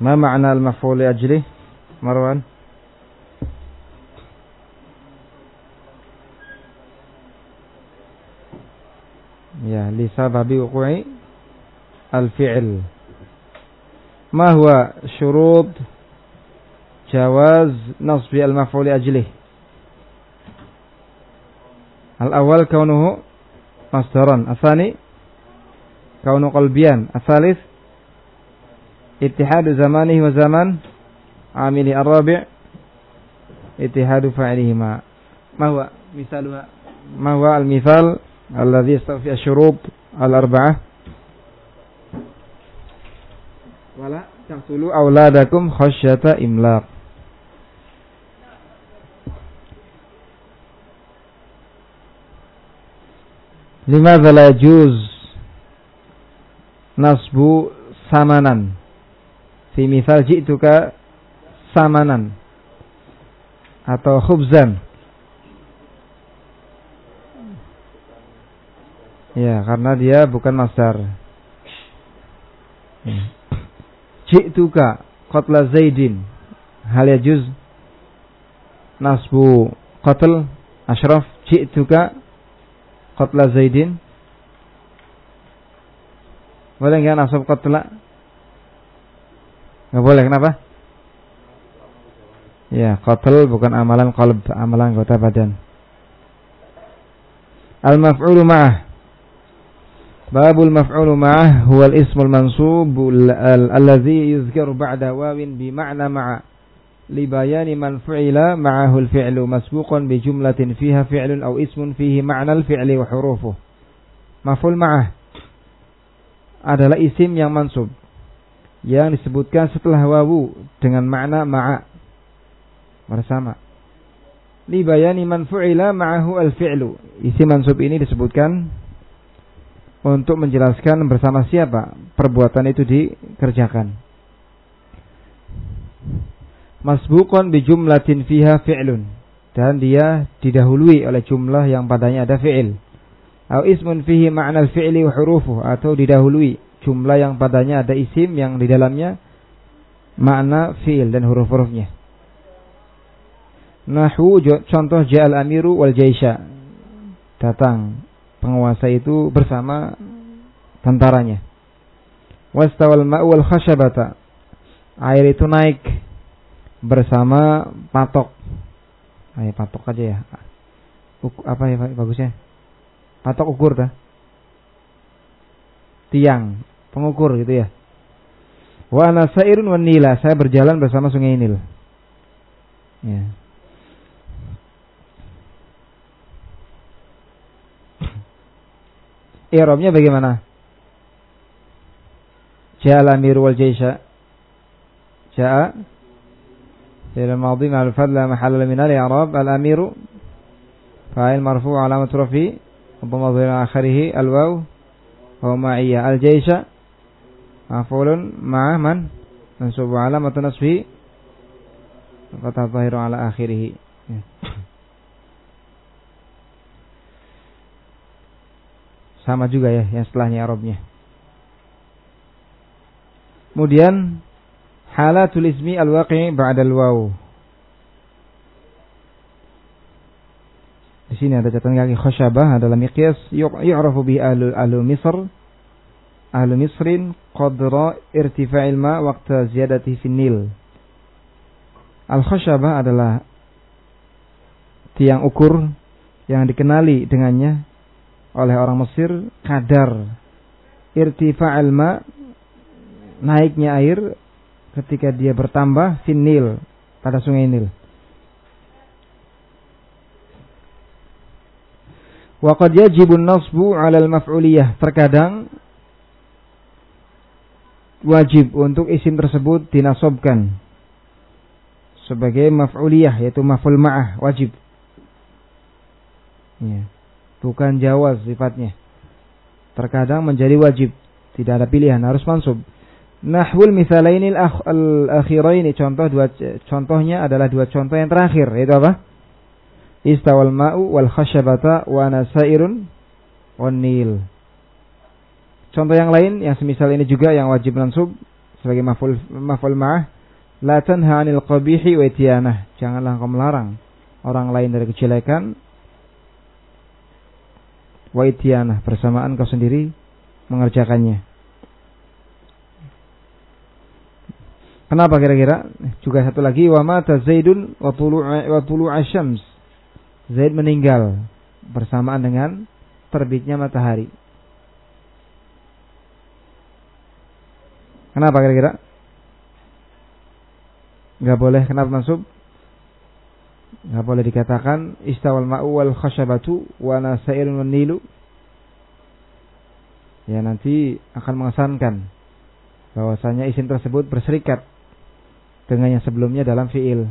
ما معنى المفعول لأجله؟ مروان؟ يا لسبب وقوع الفعل. ما هو شروط جواز نصب المفعول لأجله؟ الأول كونه مصدرا الثاني كونه قلبيا الثالث اتحاد زمانه وزمان عامله الرابع اتحاد فاعلهما. ما هو مثالها ما هو المثال الذي يستوفي الشروط الأربعة؟ ولا تقتلوا أولادكم خشية إملاق. لماذا لا يجوز نصب ثمنا؟ Fi misal ji'tuka samanan atau khubzan. Ya, karena dia bukan masdar. Ya. Ji'tuka qatla Zaidin. Hal yajuz nasbu qatl ashraf ji'tuka qatla Zaidin. Boleh enggak nasab qatla? Nggak boleh, kenapa? Ya, qatl bukan amalan qalb, amalan anggota badan. Al-maf'ulu ma'ah. Babul maf'ulu ma'ah huwa al-ismul mansub alladhi yuzkaru ba'da wawin bi ma'na ma'a li bayani man fu'ila ma'ahu al-fi'lu masbuqan bi jumlatin fiha fi'lun aw ismun fihi ma'na al-fi'li wa hurufuh. Maf'ul ma'ah adalah isim yang mansub yang disebutkan setelah wawu dengan makna ma'a bersama. Li bayani man fu'ila ma'ahu al-fi'lu. Isi mansub ini disebutkan untuk menjelaskan bersama siapa perbuatan itu dikerjakan. Masbuqan bi jumlatin fiha fi'lun dan dia didahului oleh jumlah yang padanya ada fi'il. Atau ismun fihi ma'na al-fi'li wa hurufuh atau didahului jumlah yang padanya ada isim yang di dalamnya makna fiil dan huruf-hurufnya. Nahu contoh ja'al amiru wal jaisha. Datang penguasa itu bersama tentaranya. Wastawal ma'u wal khashabata. Air itu naik bersama patok. Ayo patok aja ya. apa ya bagusnya? Patok ukur dah. Tiang pengukur gitu ya. Wa ana sairun wa nila, saya berjalan bersama sungai Nil. Ya. I'rabnya bagaimana? Ja'a amir wal jaisha. Ja'a فعل الماضي مع الفعل لا محل من الإعراب الأمير فاعل مرفوع علامة رفعه وضم آخره الواو وهو معية الجيش maf'ulun ma'a man? Mansubu alamatu nasbi? Kata zahiru ala akhirih. Ya. sama juga ya yang setelahnya Arabnya. Kemudian halatul ismi al-waqi' ba'da al-waw di sini ada catatan kaki khasyabah adalah miqyas yu'rafu bi ahlu, ahlu Misr ahlu Misrin qadra irtifa'il ma waqta ziyadati finil. Al-khasyabah adalah tiang ukur yang dikenali dengannya oleh orang Mesir kadar irtifa'il ma naiknya air ketika dia bertambah finil pada sungai Nil. Waqad yajibun nasbu 'ala al-maf'uliyah. Terkadang wajib untuk isim tersebut dinasobkan sebagai maf'uliyah yaitu maf'ul ma'ah wajib. Ya. Bukan jawaz sifatnya. Terkadang menjadi wajib, tidak ada pilihan, harus mansub. Nahwul misalaini al-akhiraini contoh dua contohnya adalah dua contoh yang terakhir yaitu apa? Istawal ma'u wal khashabata wa nasairun wan nil. Contoh yang lain yang semisal ini juga yang wajib mansub sebagai maf'ul maf'ul ma'ah la tanha 'anil qabihi wa ityanah. Janganlah engkau melarang orang lain dari kejelekan wa ityanah bersamaan kau sendiri mengerjakannya. Kenapa kira-kira? Juga satu lagi wa mata Zaidun wa tulu' asyams. Zaid meninggal bersamaan dengan terbitnya matahari. Kenapa kira-kira? Gak boleh kenapa masuk? Gak boleh dikatakan istawal ma'u wal khashabatu wa nasairun wan nilu. Ya nanti akan mengesankan bahwasanya isim tersebut berserikat dengan yang sebelumnya dalam fiil.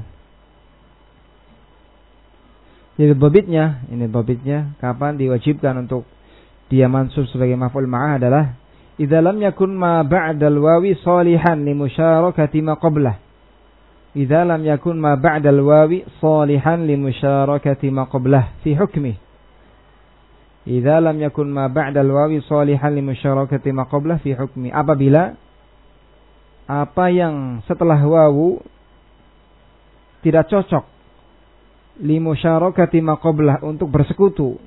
Jadi bobitnya, ini bobitnya kapan diwajibkan untuk dia mansub sebagai maf'ul ma'ah adalah idza lam yakun ma ba'dal wawi salihan li musyarakati ma qablah. Idza lam yakun ma ba'dal wawi salihan li musyarakati ma qablah. Fi hukmi. Idza lam yakun ma ba'dal wawi salihan li musyarakati ma qablah fi hukmi. Apabila apa yang setelah wawu tidak cocok li musyarakati ma qablah untuk bersekutu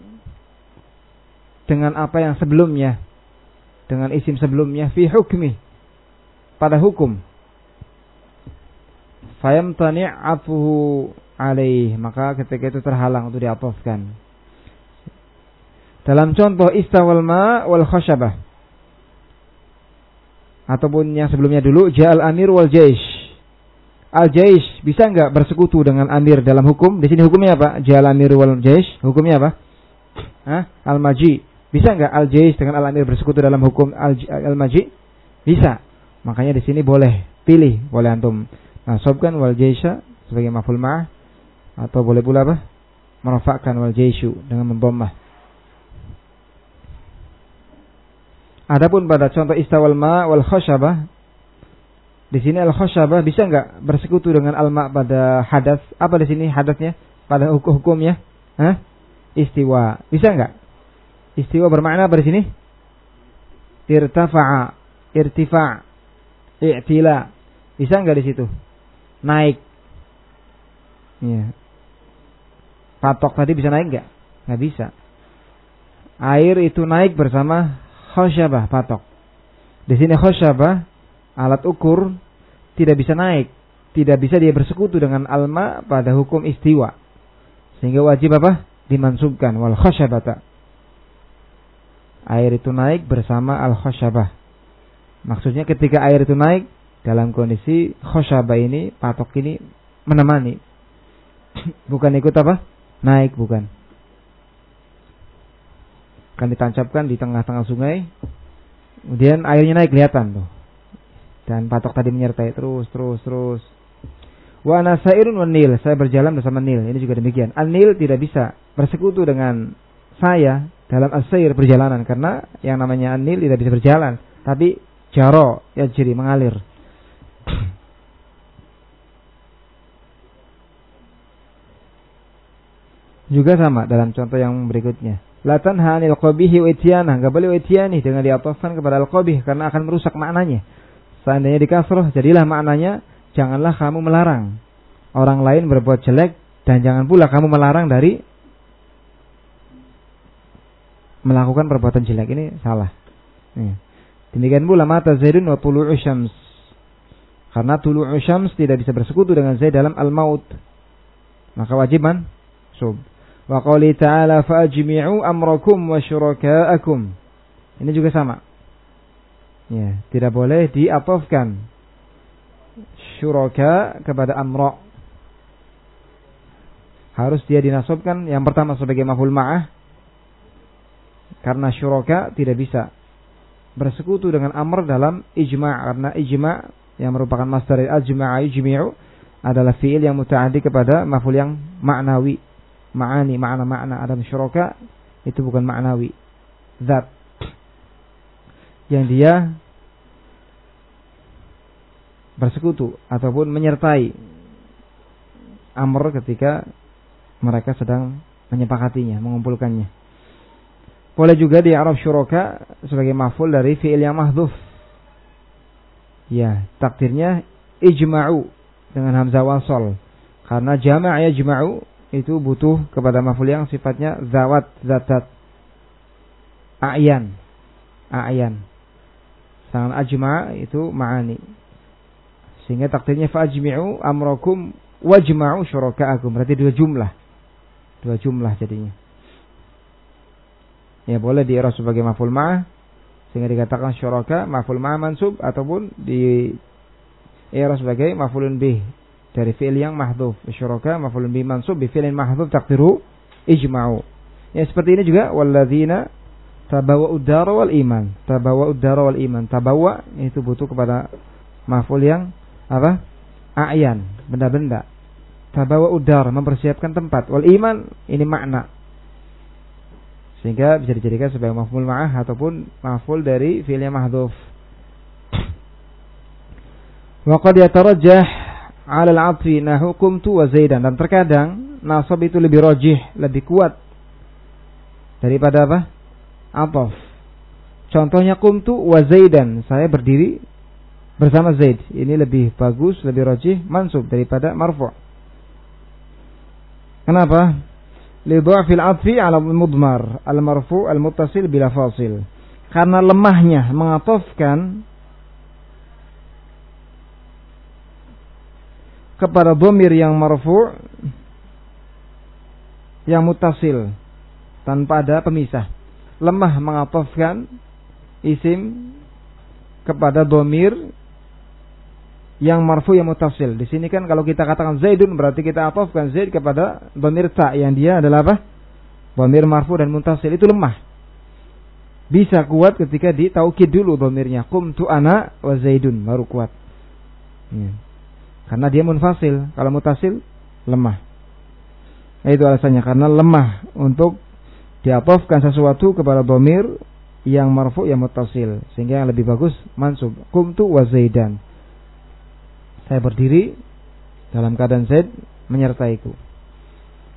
dengan apa yang sebelumnya dengan isim sebelumnya fi hukmi pada hukum. Fayamtani' afuhu alaih maka ketika itu terhalang untuk diatofkan dalam contoh istawal ma wal khashabah ataupun yang sebelumnya dulu ja'al amir wal jaish. Al jaish bisa enggak bersekutu dengan amir dalam hukum? Di sini hukumnya apa? Ja'al amir wal jaish hukumnya apa? Hah? al maji bisa nggak al jais dengan al amir bersekutu dalam hukum al, al maji? Bisa. Makanya di sini boleh pilih, boleh antum nasabkan wal jaisa sebagai maf'ul ma'ah atau boleh pula apa? Merafakkan wal jaisu dengan membommah. Adapun pada contoh istawal ma wal khashabah di sini al khashabah bisa nggak bersekutu dengan al ma pada hadas? Apa di sini hadasnya? Pada hukum-hukumnya? Hah? Istiwa. Bisa nggak? Istiwa bermakna apa di sini? Irtafa'a, irtifa', i'tila. Bisa enggak di situ? Naik. Iya. Patok tadi bisa naik enggak? Enggak bisa. Air itu naik bersama khosyabah, patok. Di sini khosyabah, alat ukur tidak bisa naik. Tidak bisa dia bersekutu dengan alma pada hukum istiwa. Sehingga wajib apa? Dimansubkan wal khosyabata air itu naik bersama al-khosyabah. Maksudnya ketika air itu naik dalam kondisi khosyabah ini, patok ini menemani. bukan ikut apa? Naik bukan. Kan ditancapkan di tengah-tengah sungai. Kemudian airnya naik kelihatan tuh. Dan patok tadi menyertai terus terus terus. Wa nasairun wa nil. Saya berjalan bersama Nil. Ini juga demikian. An-Nil tidak bisa bersekutu dengan saya dalam asair perjalanan. Karena yang namanya anil tidak bisa berjalan. Tapi jaro ya jadi mengalir. Juga sama dalam contoh yang berikutnya. Latan hanil qabihi wa ityana enggak boleh ityani dengan diatofkan kepada al qabih karena akan merusak maknanya. Seandainya dikasroh jadilah maknanya janganlah kamu melarang. Orang lain berbuat jelek dan jangan pula kamu melarang dari melakukan perbuatan jelek ini salah. Ya. Demikian pula mata Zaidun wa tulu'u syams. Karena tulu'u syams tidak bisa bersekutu dengan Zaid dalam al-maut. Maka wajiban sub. Wa qali ta'ala fa'ajmi'u amrakum wa syuraka'akum. Ini juga sama. Ya, tidak boleh diatofkan syuraka kepada amra. Harus dia dinasobkan yang pertama sebagai maf'ul ma'ah karena syuraka tidak bisa bersekutu dengan amr dalam ijma' karena ijma' yang merupakan masdar ajma'a yujmi'u adalah fiil yang mutaaddi kepada maf'ul yang maknawi ma'ani makna-makna adam syuraka itu bukan maknawi zat. Yang dia bersekutu ataupun menyertai amr ketika mereka sedang menyepakatinya mengumpulkannya boleh juga di Arab syuraka sebagai maf'ul dari fi'il yang mahdhuf. Ya, takdirnya ijma'u dengan hamzah wasol. Karena jama' yajma'u itu butuh kepada maf'ul yang sifatnya zawat zatat. A'yan. A'yan. Sangat ajma' itu ma'ani. Sehingga takdirnya fa'ajmi'u amrakum wajma'u syuraka'akum berarti dua jumlah. Dua jumlah jadinya ya boleh di sebagai maf'ul ma'ah sehingga dikatakan syuraka maf'ul ma mansub ataupun di era sebagai maf'ulun bih dari fi'il yang mahdhuf. Syuraka maf'ulun bih mansub bi fi'lin mahdhuf takdiru ijma'u. Ya seperti ini juga walladzina tabawa udara wal iman. Tabawa udara wal iman. Tabawa itu butuh kepada maf'ul yang apa? A'yan benda-benda. Tabawa udara mempersiapkan tempat. Wal iman ini makna sehingga bisa dijadikan sebagai maf'ul ma'ah ataupun maf'ul dari fi'il yang mahdhuf. Wa qad yatarajjah 'ala al-'athfi nahu qumtu wa zaidan dan terkadang nasab itu lebih rajih, lebih kuat daripada apa? Ataf. Contohnya qumtu wa zaidan, saya berdiri bersama Zaid. Ini lebih bagus, lebih rajih mansub daripada marfu'. Kenapa? Lidhafil atfi ala mudmar al marfu al muttasil bila fasil karena lemahnya mengatofkan kepada domir yang marfu yang mutasil tanpa ada pemisah. Lemah mengatofkan isim kepada domir yang marfu yang mutasil. Di sini kan kalau kita katakan Zaidun berarti kita atofkan Zaid kepada dhamir ta yang dia adalah apa? Dhamir marfu dan mutasil itu lemah. Bisa kuat ketika ditaukid dulu dhamirnya. tu ana wa Zaidun baru kuat. Ya. Karena dia munfasil. Kalau mutasil lemah. Nah, itu alasannya karena lemah untuk diatofkan sesuatu kepada dhamir yang marfu yang mutasil sehingga yang lebih bagus mansub. tu wa Zaidan saya berdiri dalam keadaan Zaid menyertaiku.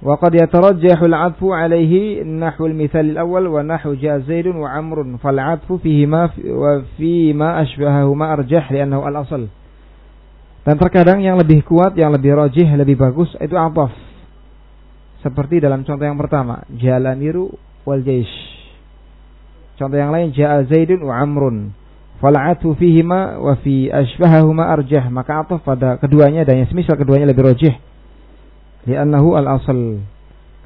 Wa qad yatarajjahu al-'atfu 'alayhi nahwu al-mithal al-awwal wa nahwu ja'a Zaidun wa 'Amrun fal 'atfu fihi ma wa fi ma ashbahahuma arjah li'annahu al-asl. Dan terkadang yang lebih kuat, yang lebih rajih, lebih bagus itu ataf. Seperti dalam contoh yang pertama, Jalaniru wal jaish. Contoh yang lain, Ja'a Zaidun wa Amrun fal'atu fihima wa fi ashbahahuma arjah. Maka ataf pada keduanya dan yang semisal keduanya lebih rajih. Li'annahu al-asal.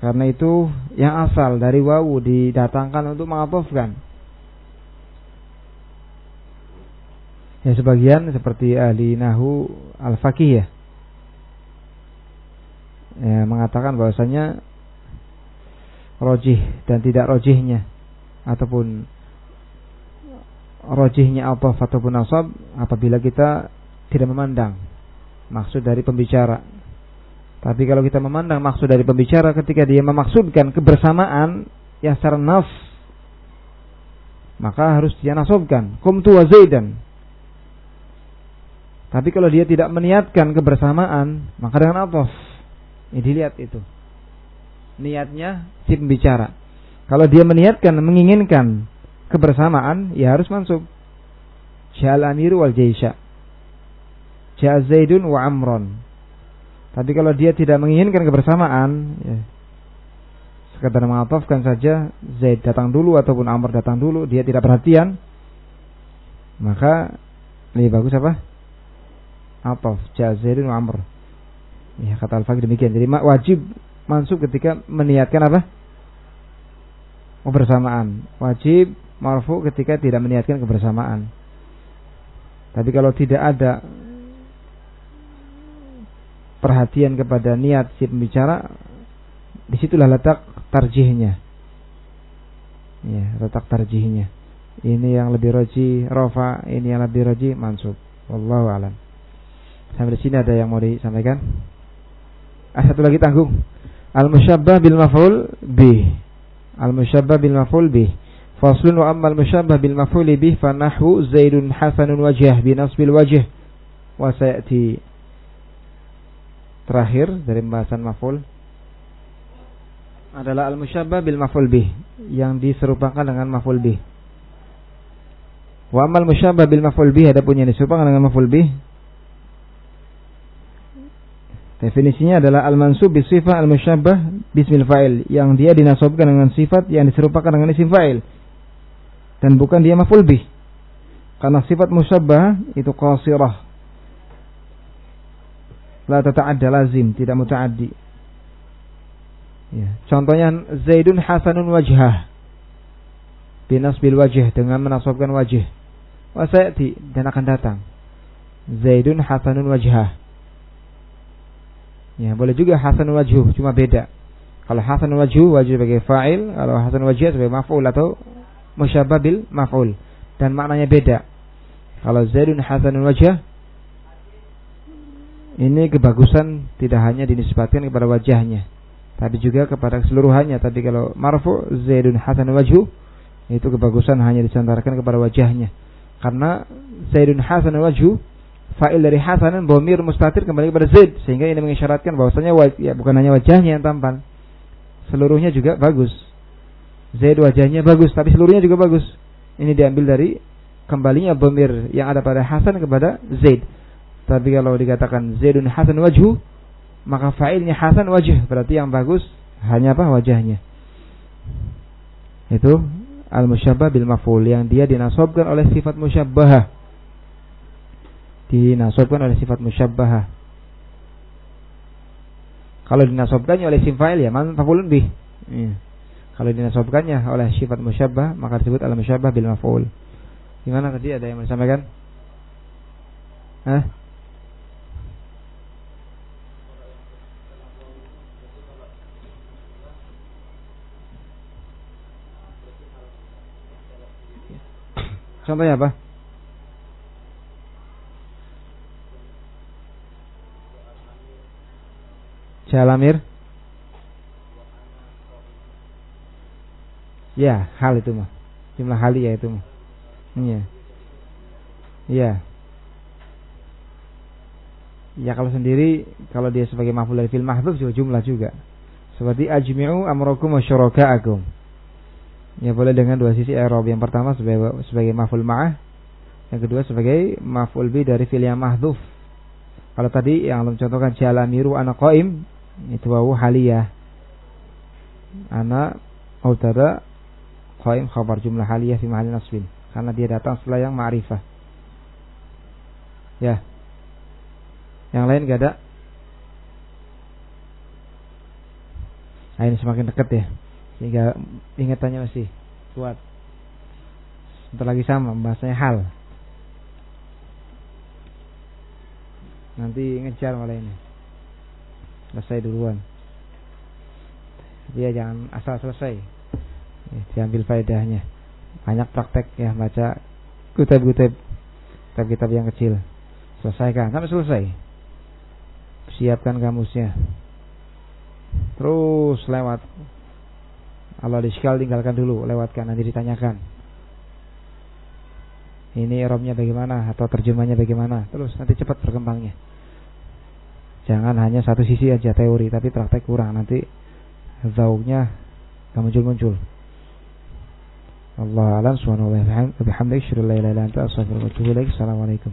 Karena itu yang asal dari wawu didatangkan untuk mengatofkan ya sebagian seperti ahli nahu al-faqih ya. Ya, mengatakan bahwasanya rojih dan tidak rojihnya ataupun rojihnya ataf ataupun nasab apabila kita tidak memandang maksud dari pembicara. Tapi kalau kita memandang maksud dari pembicara ketika dia memaksudkan kebersamaan yang secara nas maka harus dia nasabkan kumtu wa zaidan. Tapi kalau dia tidak meniatkan kebersamaan maka dengan ataf. Ini dilihat itu. Niatnya si pembicara. Kalau dia meniatkan menginginkan kebersamaan ya harus mansub. Ja'al amiru wal jaisha. Ja'a Zaidun wa Amron. Tapi kalau dia tidak menginginkan kebersamaan, ya, sekadar mengatofkan saja Zaid datang dulu ataupun Amr datang dulu, dia tidak perhatian, maka lebih bagus apa? Atof, wa Amr. Ya, kata Al-Faqih demikian. Jadi wajib mansub ketika meniatkan apa? Kebersamaan. Wajib marfu ketika tidak meniatkan kebersamaan. Tapi kalau tidak ada perhatian kepada niat si pembicara, di situlah letak tarjihnya. Ya, letak tarjihnya. Ini yang lebih roji rofa, ini yang lebih roji mansub. Wallahu alam. Sampai di sini ada yang mau disampaikan? Ah, satu lagi tanggung. Al-musyabbah bil maf'ul bih. Al-musyabbah bil maf'ul bih. Faslun wa ammal musyabbah bil maf'ul bih fa nahwu Zaidun hasanun wajh bi nasbil wajh. Wa sayati. Terakhir dari pembahasan maf'ul adalah al musyabbah bil maf'ul bih yang diserupakan dengan maf'ul bih. Wa amal musyabbah bil maf'ul bih adapun yang diserupakan dengan maf'ul bih. Definisinya adalah al-mansub bi sifat al-musyabbah bismil fa'il yang dia dinasobkan dengan sifat yang diserupakan dengan isim fa'il dan bukan dia maf'ul bih. Karena sifat musyabbah itu qasirah. La tata'adda lazim, tidak muta'addi. Ya. Contohnya Zaidun hasanun wajhah. Binas bil wajh dengan menasobkan wajh. Wasayati dan akan datang. Zaidun hasanun wajhah Ya, boleh juga hasan wajhu, cuma beda. Kalau hasan wajhu wajib sebagai fa'il, kalau hasan wajh sebagai maf'ul atau musyabah bil maf'ul dan maknanya beda. Kalau Zaidun hasan wajh ini kebagusan tidak hanya dinisbatkan kepada wajahnya, tapi juga kepada keseluruhannya. Tapi kalau marfu Zaidun hasan wajhu itu kebagusan hanya disandarkan kepada wajahnya. Karena Zaidun hasan wajhu fa'il dari hasanan bomir mustatir kembali kepada zaid sehingga ini mengisyaratkan bahwasanya ya bukan hanya wajahnya yang tampan seluruhnya juga bagus zaid wajahnya bagus tapi seluruhnya juga bagus ini diambil dari kembalinya bomir yang ada pada hasan kepada zaid tapi kalau dikatakan zaidun hasan wajhu maka fa'ilnya hasan wajah berarti yang bagus hanya apa wajahnya itu al musyabbah bil maf'ul yang dia dinasobkan oleh sifat musyabbahah dinasobkan oleh sifat musyabbahah. Kalau dinasobkannya oleh sim fa'il ya man maf'ulun bih. Ya. Kalau dinasobkannya oleh sifat musyabbah maka disebut al musyabbah bil maf'ul. Gimana tadi ada yang disampaikan? Hah? Contohnya apa? Jalamir Ya, hal itu mah. Jumlah hali ya itu mah. Iya. Iya. Ya kalau sendiri kalau dia sebagai maf'ul dari fil mahdzuf juga jumlah juga. Seperti ajmi'u amrakum wa syuraka'akum. Ya boleh dengan dua sisi i'rab. Yang pertama sebagai sebagai maf'ul ma'ah, yang kedua sebagai maf'ul bi dari fil yang mahdzuf. Kalau tadi yang belum contohkan jalamiru ana qaim itu wawu haliyah ana mubtada qaim khabar jumlah haliyah fi mahali nasbin. Karena dia datang setelah yang ma'rifah. Ya. Yang lain gak ada? Nah ini semakin dekat ya. Sehingga ingatannya masih kuat. Sebentar lagi sama bahasanya hal. Nanti ngejar malah ini. Selesai duluan. Dia jangan asal selesai diambil faedahnya. Banyak praktek ya baca kutip-kutip kitab-kitab yang kecil. Selesaikan sampai selesai. Siapkan kamusnya. Terus lewat. Kalau di sekal tinggalkan dulu lewatkan nanti ditanyakan. Ini Eropnya bagaimana atau terjemahnya bagaimana? Terus nanti cepat berkembangnya. Jangan hanya satu sisi aja teori tapi praktek kurang. Nanti zauknya muncul-muncul. الله أعلم. سبحانه وتعالى وبحمده أشهد أن لا إله إلا أنت أستغفرك وأتوب إليك. السلام عليكم.